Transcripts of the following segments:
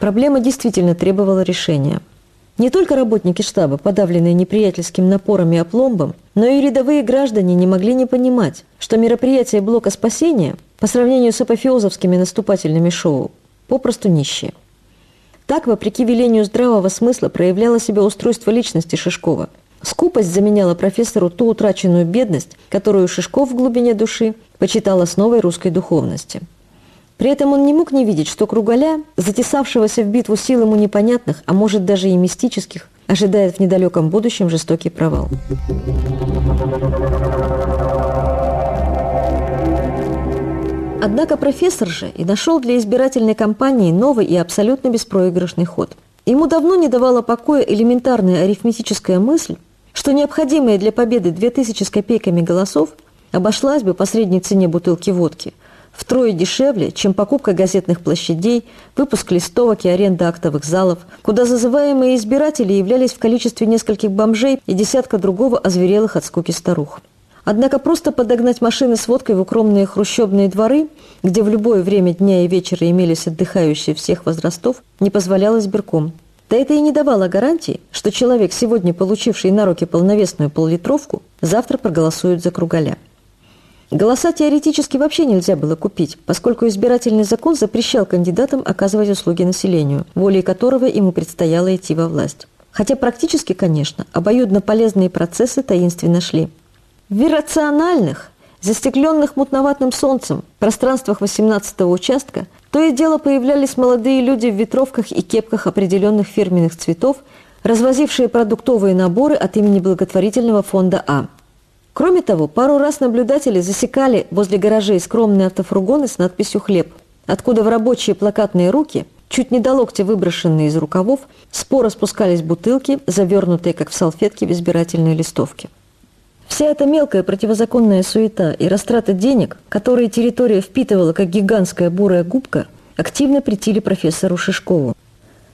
Проблема действительно требовала решения. Не только работники штаба, подавленные неприятельским напором и опломбом, но и рядовые граждане не могли не понимать, что мероприятие блока спасения по сравнению с апофеозовскими наступательными шоу попросту нищие. Так, вопреки велению здравого смысла, проявляло себя устройство личности Шишкова. Скупость заменяла профессору ту утраченную бедность, которую Шишков в глубине души почитал основой русской духовности. При этом он не мог не видеть, что Кругаля, затесавшегося в битву сил ему непонятных, а может даже и мистических, ожидает в недалеком будущем жестокий провал. Однако профессор же и нашел для избирательной кампании новый и абсолютно беспроигрышный ход. Ему давно не давала покоя элементарная арифметическая мысль, что необходимые для победы 2000 с копейками голосов обошлась бы по средней цене бутылки водки втрое дешевле, чем покупка газетных площадей, выпуск листовок и аренда актовых залов, куда зазываемые избиратели являлись в количестве нескольких бомжей и десятка другого озверелых от скуки старух. Однако просто подогнать машины с водкой в укромные хрущебные дворы, где в любое время дня и вечера имелись отдыхающие всех возрастов, не позволяло избирком. Да это и не давало гарантии, что человек, сегодня получивший на руки полновесную поллитровку, завтра проголосует за Кругаля. Голоса теоретически вообще нельзя было купить, поскольку избирательный закон запрещал кандидатам оказывать услуги населению, волей которого ему предстояло идти во власть. Хотя практически, конечно, обоюдно полезные процессы таинственно шли. В иррациональных, застекленных мутноватым солнцем пространствах 18-го участка то и дело появлялись молодые люди в ветровках и кепках определенных фирменных цветов, развозившие продуктовые наборы от имени благотворительного фонда А. Кроме того, пару раз наблюдатели засекали возле гаражей скромные автофургоны с надписью «Хлеб», откуда в рабочие плакатные руки, чуть не до локтя выброшенные из рукавов, споро спускались бутылки, завернутые, как в салфетки, в избирательные листовки. Вся эта мелкая противозаконная суета и растрата денег, которые территория впитывала как гигантская бурая губка, активно претили профессору Шишкову.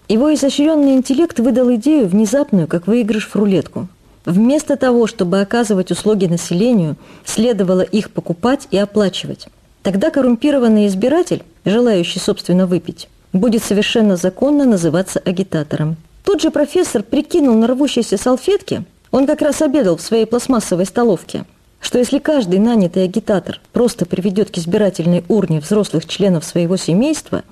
Его изощренный интеллект выдал идею, внезапную, как выигрыш в рулетку. Вместо того, чтобы оказывать услуги населению, следовало их покупать и оплачивать. Тогда коррумпированный избиратель, желающий, собственно, выпить, будет совершенно законно называться агитатором. Тот же профессор прикинул на рвущейся салфетке, он как раз обедал в своей пластмассовой столовке, что если каждый нанятый агитатор просто приведет к избирательной урне взрослых членов своего семейства,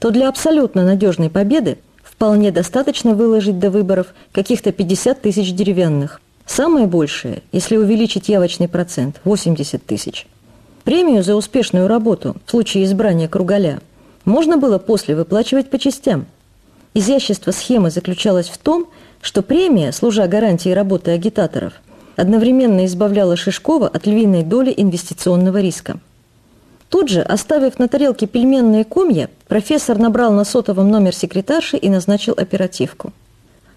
то для абсолютно надежной победы вполне достаточно выложить до выборов каких-то 50 тысяч деревянных. Самое большее, если увеличить явочный процент – 80 тысяч. Премию за успешную работу в случае избрания Кругаля можно было после выплачивать по частям. Изящество схемы заключалось в том, что премия, служа гарантией работы агитаторов, одновременно избавляла Шишкова от львиной доли инвестиционного риска. Тут же, оставив на тарелке пельменные комья, профессор набрал на сотовом номер секретарши и назначил оперативку.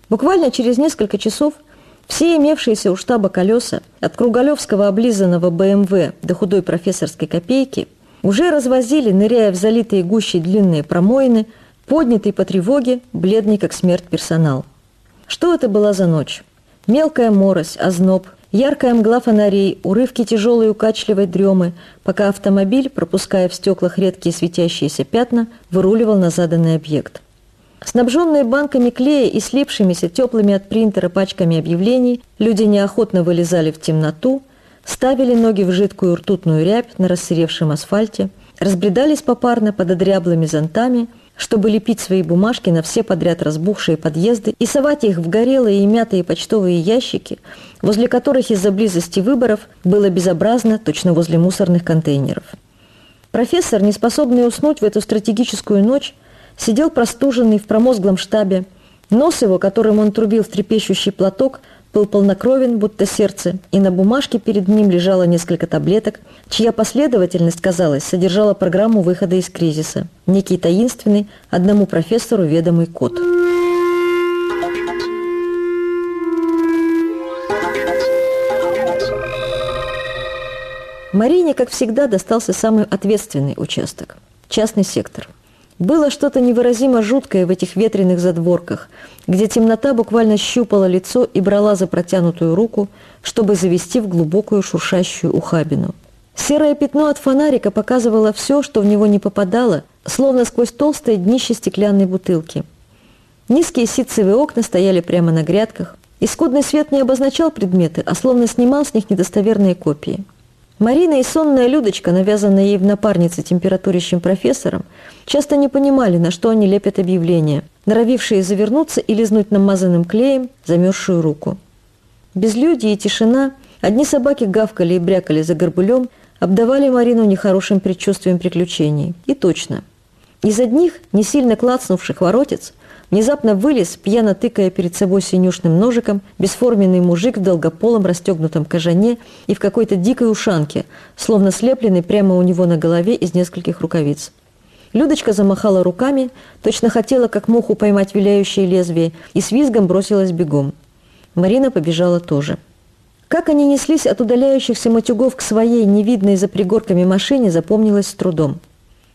Буквально через несколько часов все имевшиеся у штаба колеса, от кругалевского облизанного БМВ до худой профессорской копейки, уже развозили, ныряя в залитые гущей длинные промоины, поднятый по тревоге, бледный как смерть персонал. Что это была за ночь? Мелкая морось, озноб, Яркая мгла фонарей, урывки тяжелой укачливой дремы, пока автомобиль, пропуская в стеклах редкие светящиеся пятна, выруливал на заданный объект. Снабженные банками клея и слипшимися теплыми от принтера пачками объявлений, люди неохотно вылезали в темноту, ставили ноги в жидкую ртутную рябь на рассыревшем асфальте, разбредались попарно под одряблыми зонтами – чтобы лепить свои бумажки на все подряд разбухшие подъезды и совать их в горелые и мятые почтовые ящики, возле которых из-за близости выборов было безобразно, точно возле мусорных контейнеров. Профессор, не способный уснуть в эту стратегическую ночь, сидел простуженный в промозглом штабе. Нос его, которым он трубил в трепещущий платок, был полнокровен, будто сердце, и на бумажке перед ним лежало несколько таблеток, чья последовательность, казалось, содержала программу выхода из кризиса, некий таинственный, одному профессору ведомый код. Марине, как всегда, достался самый ответственный участок – частный сектор – было что-то невыразимо жуткое в этих ветреных задворках, где темнота буквально щупала лицо и брала за протянутую руку, чтобы завести в глубокую шуршащую ухабину. Серое пятно от фонарика показывало все, что в него не попадало, словно сквозь толстое днище стеклянной бутылки. Низкие ситцевые окна стояли прямо на грядках, и скудный свет не обозначал предметы, а словно снимал с них недостоверные копии. Марина и сонная Людочка, навязанная ей в напарнице температурящим профессором, часто не понимали, на что они лепят объявления, норовившие завернуться и лизнуть намазанным клеем замерзшую руку. Безлюдие и тишина, одни собаки гавкали и брякали за горбулем, обдавали Марину нехорошим предчувствием приключений. И точно. Из одних, не сильно клацнувших воротец, Внезапно вылез, пьяно тыкая перед собой синюшным ножиком, бесформенный мужик в долгополом расстегнутом кожане и в какой-то дикой ушанке, словно слепленный прямо у него на голове из нескольких рукавиц. Людочка замахала руками, точно хотела, как муху, поймать виляющее лезвие, и с визгом бросилась бегом. Марина побежала тоже. Как они неслись от удаляющихся матюгов к своей, невидной за пригорками машине, запомнилось с трудом.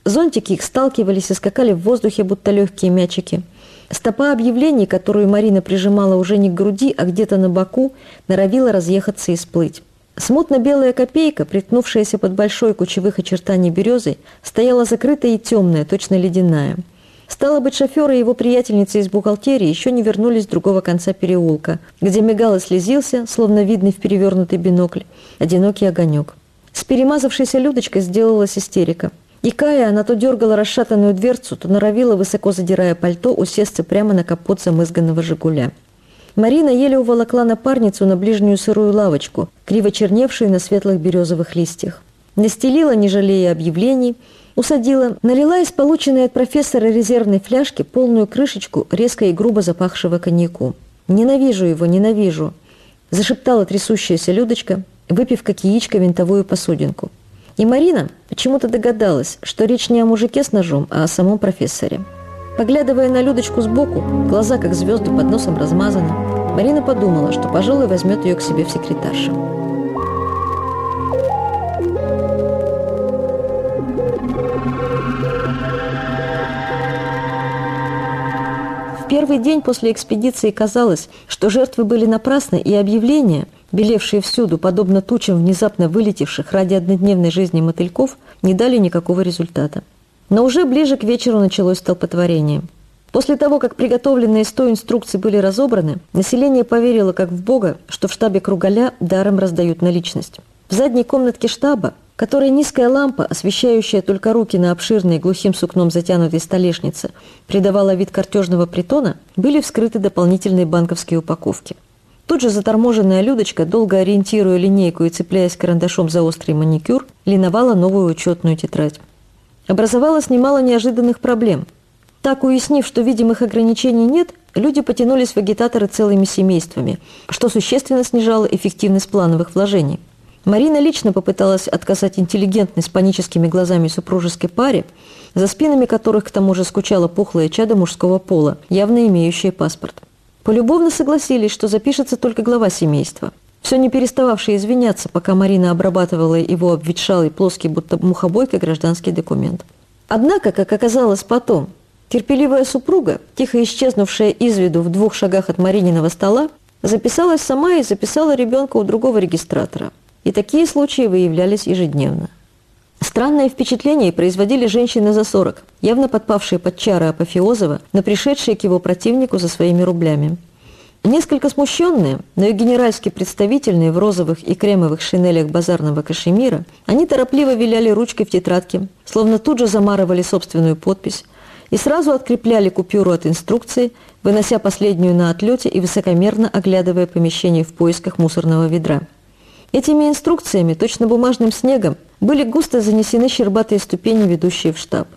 Зонтики их сталкивались и скакали в воздухе, будто легкие мячики – Стопа объявлений, которую Марина прижимала уже не к груди, а где-то на боку, норовила разъехаться и сплыть. Смутно-белая копейка, приткнувшаяся под большой кучевых очертаний березы, стояла закрытая и темная, точно ледяная. Стало быть, шофер и его приятельница из бухгалтерии еще не вернулись с другого конца переулка, где мигал и слезился, словно видный в перевернутый бинокль, одинокий огонек. С перемазавшейся Людочкой сделалась истерика – и Кая, она то дергала расшатанную дверцу, то норовила, высоко задирая пальто, усесться прямо на капот замызганного «Жигуля». Марина еле уволокла напарницу на ближнюю сырую лавочку, криво черневшую на светлых березовых листьях. Настелила, не жалея объявлений, усадила, налила из полученной от профессора резервной фляжки полную крышечку резко и грубо запахшего коньяку. «Ненавижу его, ненавижу!» – зашептала трясущаяся Людочка, выпив как яичко винтовую посудинку – и Марина почему-то догадалась, что речь не о мужике с ножом, а о самом профессоре. Поглядывая на Людочку сбоку, глаза как звезды под носом размазаны, Марина подумала, что, пожалуй, возьмет ее к себе в секретарша. В первый день после экспедиции казалось, что жертвы были напрасны, и объявления, белевшие всюду, подобно тучам внезапно вылетевших ради однодневной жизни мотыльков, не дали никакого результата. Но уже ближе к вечеру началось столпотворение. После того, как приготовленные 100 инструкций были разобраны, население поверило как в Бога, что в штабе Кругаля даром раздают наличность. В задней комнатке штаба, которой низкая лампа, освещающая только руки на обширной глухим сукном затянутой столешнице, придавала вид картежного притона, были вскрыты дополнительные банковские упаковки. Тут же заторможенная Людочка, долго ориентируя линейку и цепляясь карандашом за острый маникюр, линовала новую учетную тетрадь. Образовалось немало неожиданных проблем. Так, уяснив, что видимых ограничений нет, люди потянулись в агитаторы целыми семействами, что существенно снижало эффективность плановых вложений. Марина лично попыталась отказать интеллигентной с паническими глазами супружеской паре, за спинами которых к тому же скучала пухлая чадо мужского пола, явно имеющая паспорт. Полюбовно согласились, что запишется только глава семейства. Все не перестававший извиняться, пока Марина обрабатывала его обветшалый плоский, будто мухобойка, гражданский документ. Однако, как оказалось потом, терпеливая супруга, тихо исчезнувшая из виду в двух шагах от Марининого стола, записалась сама и записала ребенка у другого регистратора. И такие случаи выявлялись ежедневно. Странное впечатление производили женщины за 40, явно подпавшие под чары Апофеозова, но пришедшие к его противнику за своими рублями. Несколько смущенные, но и генеральски представительные в розовых и кремовых шинелях базарного кашемира, они торопливо виляли ручкой в тетрадке, словно тут же замарывали собственную подпись, и сразу открепляли купюру от инструкции, вынося последнюю на отлете и высокомерно оглядывая помещение в поисках мусорного ведра. Этими инструкциями, точно бумажным снегом, были густо занесены щербатые ступени, ведущие в штаб.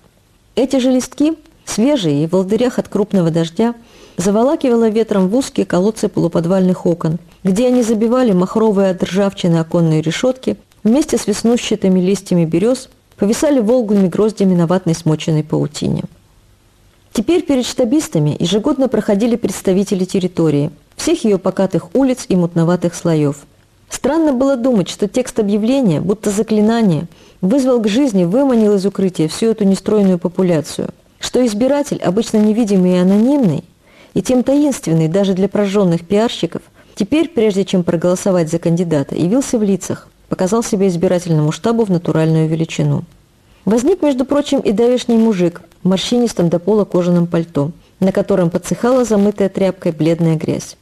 Эти же листки, свежие и в волдырях от крупного дождя, заволакивало ветром в узкие колодцы полуподвальных окон, где они забивали махровые от ржавчины оконные решетки, вместе с веснущатыми листьями берез повисали волгами гроздями на ватной смоченной паутине. Теперь перед штабистами ежегодно проходили представители территории, всех ее покатых улиц и мутноватых слоев – Странно было думать, что текст объявления, будто заклинание, вызвал к жизни, выманил из укрытия всю эту нестройную популяцию, что избиратель, обычно невидимый и анонимный, и тем таинственный даже для прожженных пиарщиков, теперь, прежде чем проголосовать за кандидата, явился в лицах, показал себя избирательному штабу в натуральную величину. Возник, между прочим, и давешний мужик в морщинистом до пола кожаном пальто, на котором подсыхала замытая тряпкой бледная грязь.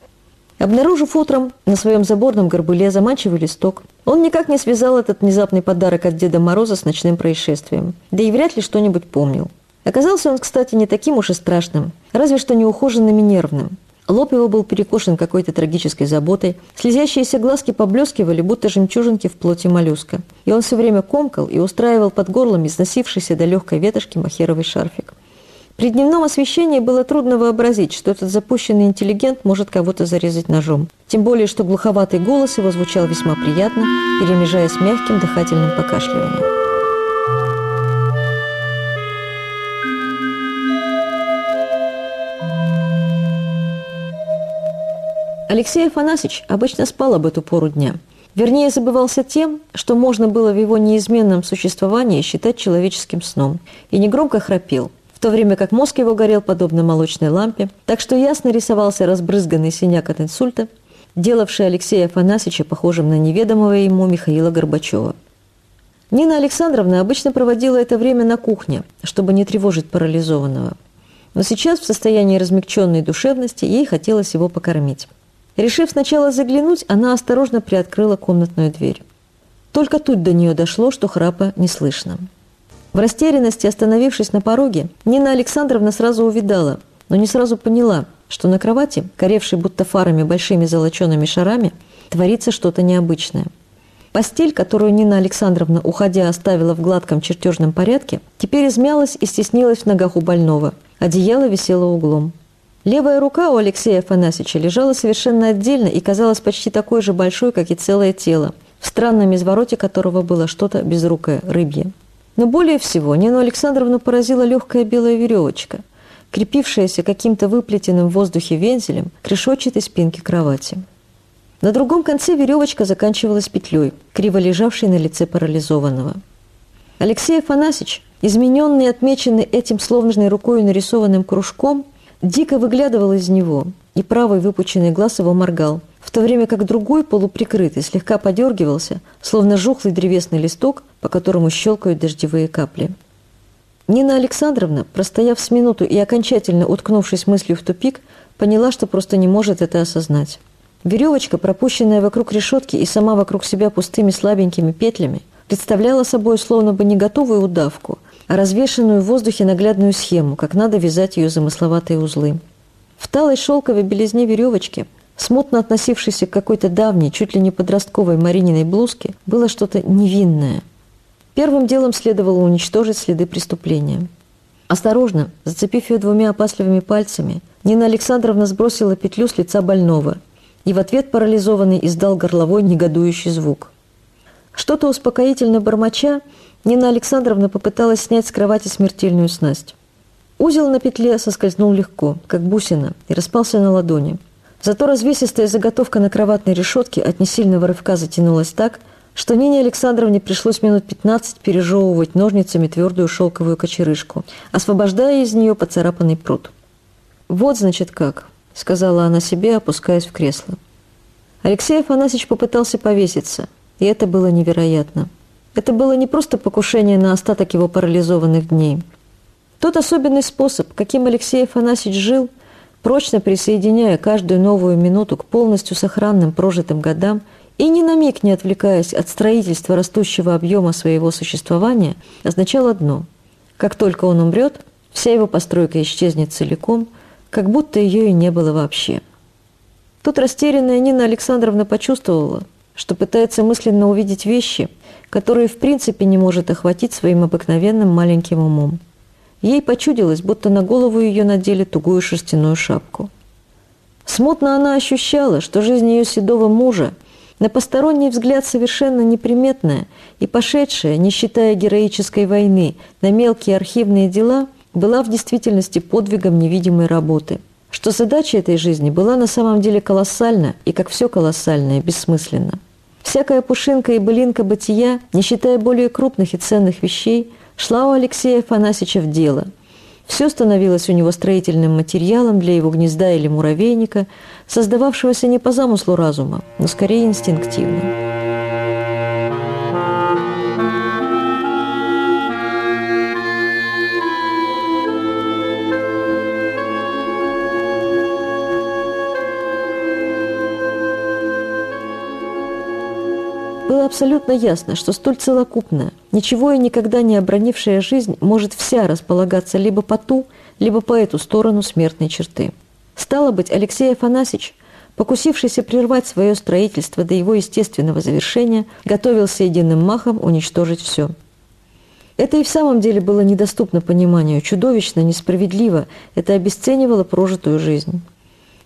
Обнаружив утром на своем заборном горбыле заманчивый листок, он никак не связал этот внезапный подарок от Деда Мороза с ночным происшествием, да и вряд ли что-нибудь помнил. Оказался он, кстати, не таким уж и страшным, разве что неухоженным и нервным. Лоб его был перекошен какой-то трагической заботой, слезящиеся глазки поблескивали, будто жемчужинки в плоти моллюска, и он все время комкал и устраивал под горлом износившийся до легкой ветошки махеровый шарфик. При дневном освещении было трудно вообразить, что этот запущенный интеллигент может кого-то зарезать ножом. Тем более, что глуховатый голос его звучал весьма приятно, перемежаясь мягким дыхательным покашливанием. Алексей Афанасьевич обычно спал об эту пору дня. Вернее, забывался тем, что можно было в его неизменном существовании считать человеческим сном, и негромко храпел, в то время как мозг его горел подобно молочной лампе, так что ясно рисовался разбрызганный синяк от инсульта, делавший Алексея Афанасьевича похожим на неведомого ему Михаила Горбачева. Нина Александровна обычно проводила это время на кухне, чтобы не тревожить парализованного. Но сейчас в состоянии размягченной душевности ей хотелось его покормить. Решив сначала заглянуть, она осторожно приоткрыла комнатную дверь. Только тут до нее дошло, что храпа не слышно. В растерянности, остановившись на пороге, Нина Александровна сразу увидала, но не сразу поняла, что на кровати, коревшей будто фарами большими золочеными шарами, творится что-то необычное. Постель, которую Нина Александровна, уходя, оставила в гладком чертежном порядке, теперь измялась и стеснилась в ногах у больного. Одеяло висело углом. Левая рука у Алексея Афанасьевича лежала совершенно отдельно и казалась почти такой же большой, как и целое тело, в странном извороте которого было что-то безрукое, рыбье. Но более всего Нину Александровну поразила легкая белая веревочка, крепившаяся каким-то выплетенным в воздухе вензелем к решетчатой спинке кровати. На другом конце веревочка заканчивалась петлей, криво лежавшей на лице парализованного. Алексей Афанасьевич, измененный и отмеченный этим словно рукой нарисованным кружком, дико выглядывал из него, и правый выпученный глаз его моргал, в то время как другой, полуприкрытый, слегка подергивался, словно жухлый древесный листок, по которому щелкают дождевые капли. Нина Александровна, простояв с минуту и окончательно уткнувшись мыслью в тупик, поняла, что просто не может это осознать. Веревочка, пропущенная вокруг решетки и сама вокруг себя пустыми слабенькими петлями, представляла собой словно бы не готовую удавку, а развешенную в воздухе наглядную схему, как надо вязать ее замысловатые узлы. В талой шелковой белизне веревочки, смутно относившейся к какой-то давней, чуть ли не подростковой Марининой блузке, было что-то невинное. Первым делом следовало уничтожить следы преступления. Осторожно, зацепив ее двумя опасливыми пальцами, Нина Александровна сбросила петлю с лица больного и в ответ парализованный издал горловой негодующий звук. Что-то успокоительно бормоча, Нина Александровна попыталась снять с кровати смертельную снасть. Узел на петле соскользнул легко, как бусина, и распался на ладони. Зато развесистая заготовка на кроватной решетке от несильного рывка затянулась так, что Нине Александровне пришлось минут 15 пережевывать ножницами твердую шелковую кочерышку, освобождая из нее поцарапанный пруд. «Вот, значит, как», — сказала она себе, опускаясь в кресло. Алексей Афанасьевич попытался повеситься, и это было невероятно. Это было не просто покушение на остаток его парализованных дней. Тот особенный способ, каким Алексей Афанасьевич жил, прочно присоединяя каждую новую минуту к полностью сохранным прожитым годам и ни на миг не отвлекаясь от строительства растущего объема своего существования, означал одно – как только он умрет, вся его постройка исчезнет целиком, как будто ее и не было вообще. Тут растерянная Нина Александровна почувствовала, что пытается мысленно увидеть вещи – которые в принципе не может охватить своим обыкновенным маленьким умом. Ей почудилось, будто на голову ее надели тугую шерстяную шапку. Смутно она ощущала, что жизнь ее седого мужа, на посторонний взгляд совершенно неприметная и пошедшая, не считая героической войны, на мелкие архивные дела, была в действительности подвигом невидимой работы, что задача этой жизни была на самом деле колоссальна и, как все колоссальное, бессмысленна. Всякая пушинка и былинка бытия, не считая более крупных и ценных вещей, шла у Алексея Афанасьевича в дело. Все становилось у него строительным материалом для его гнезда или муравейника, создававшегося не по замыслу разума, но скорее инстинктивно. Было абсолютно ясно, что столь целокупная, ничего и никогда не обронившая жизнь может вся располагаться либо по ту, либо по эту сторону смертной черты. Стало быть, Алексей Афанасьевич, покусившийся прервать свое строительство до его естественного завершения, готовился единым махом уничтожить все. Это и в самом деле было недоступно пониманию, чудовищно, несправедливо, это обесценивало прожитую жизнь.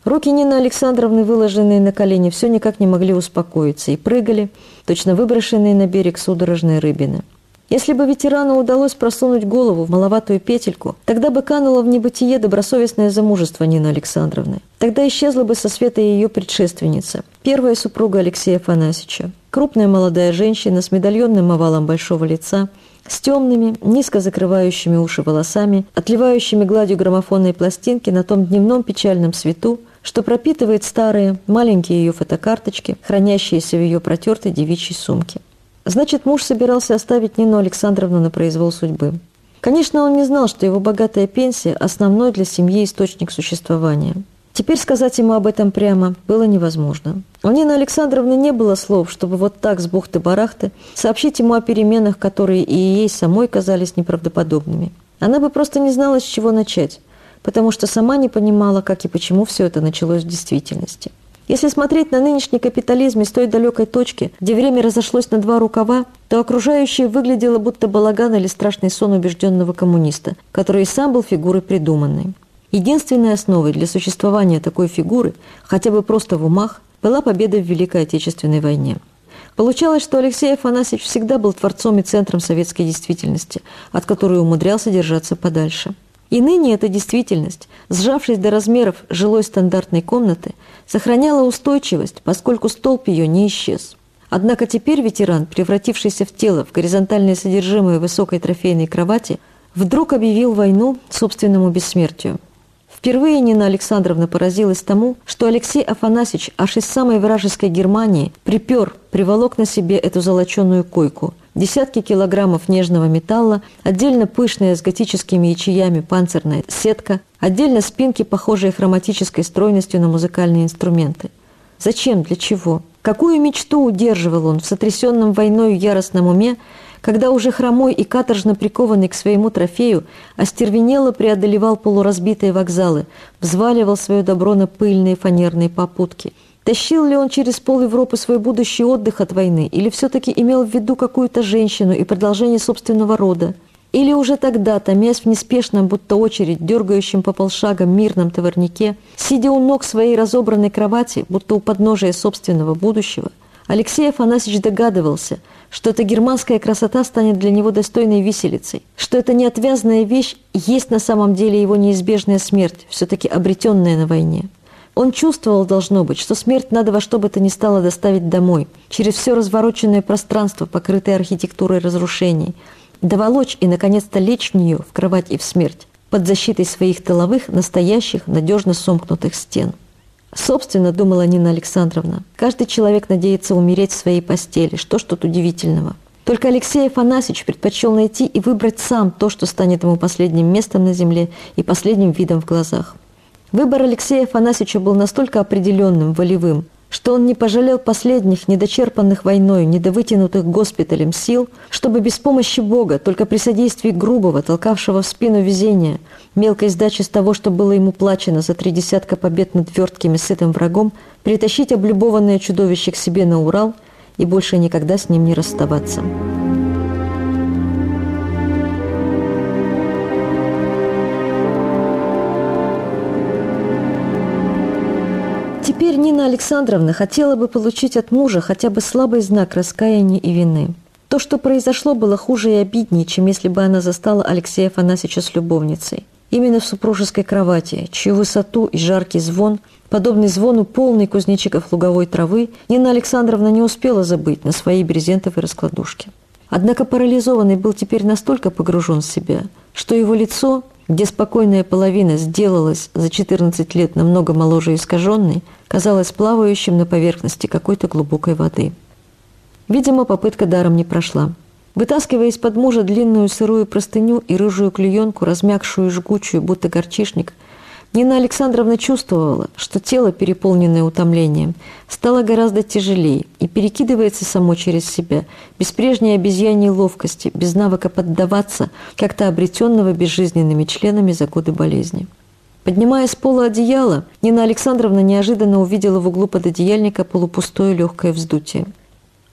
Руки Нины Александровны, выложенные на колени, все никак не могли успокоиться и прыгали, точно выброшенные на берег судорожные рыбины. Если бы ветерану удалось просунуть голову в маловатую петельку, тогда бы кануло в небытие добросовестное замужество Нины Александровны. Тогда исчезла бы со света ее предшественница, первая супруга Алексея Афанасьевича. Крупная молодая женщина с медальонным овалом большого лица, с темными, низко закрывающими уши волосами, отливающими гладью граммофонной пластинки на том дневном печальном свету, что пропитывает старые, маленькие ее фотокарточки, хранящиеся в ее протертой девичьей сумке. Значит, муж собирался оставить Нину Александровну на произвол судьбы. Конечно, он не знал, что его богатая пенсия – основной для семьи источник существования. Теперь сказать ему об этом прямо было невозможно. У Нины Александровны не было слов, чтобы вот так с бухты-барахты сообщить ему о переменах, которые и ей самой казались неправдоподобными. Она бы просто не знала, с чего начать потому что сама не понимала, как и почему все это началось в действительности. Если смотреть на нынешний капитализм из той далекой точки, где время разошлось на два рукава, то окружающее выглядело будто балаган или страшный сон убежденного коммуниста, который и сам был фигурой придуманной. Единственной основой для существования такой фигуры, хотя бы просто в умах, была победа в Великой Отечественной войне. Получалось, что Алексей Афанасьевич всегда был творцом и центром советской действительности, от которой умудрялся держаться подальше. И ныне эта действительность, сжавшись до размеров жилой стандартной комнаты, сохраняла устойчивость, поскольку столб ее не исчез. Однако теперь ветеран, превратившийся в тело в горизонтальное содержимое высокой трофейной кровати, вдруг объявил войну собственному бессмертию. Впервые Нина Александровна поразилась тому, что Алексей Афанасьевич аж из самой вражеской Германии припер, приволок на себе эту золоченую койку, десятки килограммов нежного металла, отдельно пышная с готическими ячеями панцирная сетка, отдельно спинки, похожие хроматической стройностью на музыкальные инструменты. Зачем? Для чего? Какую мечту удерживал он в сотрясенном войною яростном уме, когда уже хромой и каторжно прикованный к своему трофею, остервенело преодолевал полуразбитые вокзалы, взваливал свое добро на пыльные фанерные попутки – Тащил ли он через пол Европы свой будущий отдых от войны, или все-таки имел в виду какую-то женщину и продолжение собственного рода? Или уже тогда, томясь в неспешном, будто очередь, дергающем по полшага мирном товарнике, сидя у ног своей разобранной кровати, будто у подножия собственного будущего, Алексей Афанасьевич догадывался, что эта германская красота станет для него достойной виселицей, что эта неотвязная вещь есть на самом деле его неизбежная смерть, все-таки обретенная на войне. Он чувствовал, должно быть, что смерть надо во что бы то ни стало доставить домой, через все развороченное пространство, покрытое архитектурой разрушений, доволочь и, наконец-то, лечь в нее, в кровать и в смерть, под защитой своих тыловых, настоящих, надежно сомкнутых стен. Собственно, думала Нина Александровна, каждый человек надеется умереть в своей постели, что ж тут удивительного. Только Алексей Афанасьевич предпочел найти и выбрать сам то, что станет ему последним местом на земле и последним видом в глазах. Выбор Алексея Афанасьевича был настолько определенным, волевым, что он не пожалел последних, недочерпанных войной, недовытянутых госпиталем сил, чтобы без помощи Бога, только при содействии грубого, толкавшего в спину везения, мелкой сдачи с того, что было ему плачено за три десятка побед над вертким и сытым врагом, притащить облюбованное чудовище к себе на Урал и больше никогда с ним не расставаться. Александровна хотела бы получить от мужа хотя бы слабый знак раскаяния и вины. То, что произошло, было хуже и обиднее, чем если бы она застала Алексея Афанасьевича с любовницей. Именно в супружеской кровати, чью высоту и жаркий звон, подобный звону полный кузнечиков луговой травы, Нина Александровна не успела забыть на своей брезентовой раскладушке. Однако парализованный был теперь настолько погружен в себя, что его лицо, где спокойная половина сделалась за 14 лет намного моложе искаженной, казалось плавающим на поверхности какой-то глубокой воды. Видимо, попытка даром не прошла. Вытаскивая из-под мужа длинную сырую простыню и рыжую клеенку, размягшую и жгучую, будто горчишник, Нина Александровна чувствовала, что тело, переполненное утомлением, стало гораздо тяжелее и перекидывается само через себя, без прежней обезьяньей ловкости, без навыка поддаваться, как-то обретенного безжизненными членами за годы болезни. Поднимая с пола одеяло, Нина Александровна неожиданно увидела в углу пододеяльника полупустое легкое вздутие.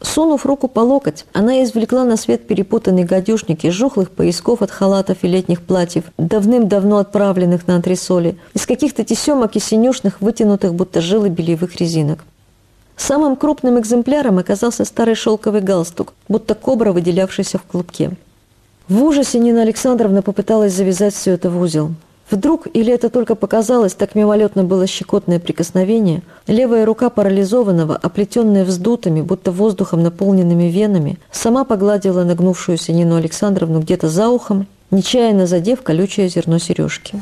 Сунув руку по локоть, она извлекла на свет перепутанный гадюшник из жухлых поясков от халатов и летних платьев, давным-давно отправленных на антресоли, из каких-то тесемок и синюшных, вытянутых будто жилы бельевых резинок. Самым крупным экземпляром оказался старый шелковый галстук, будто кобра, выделявшийся в клубке. В ужасе Нина Александровна попыталась завязать все это в узел. Вдруг, или это только показалось, так мимолетно было щекотное прикосновение, левая рука парализованного, оплетенная вздутыми, будто воздухом наполненными венами, сама погладила нагнувшуюся Нину Александровну где-то за ухом, нечаянно задев колючее зерно сережки.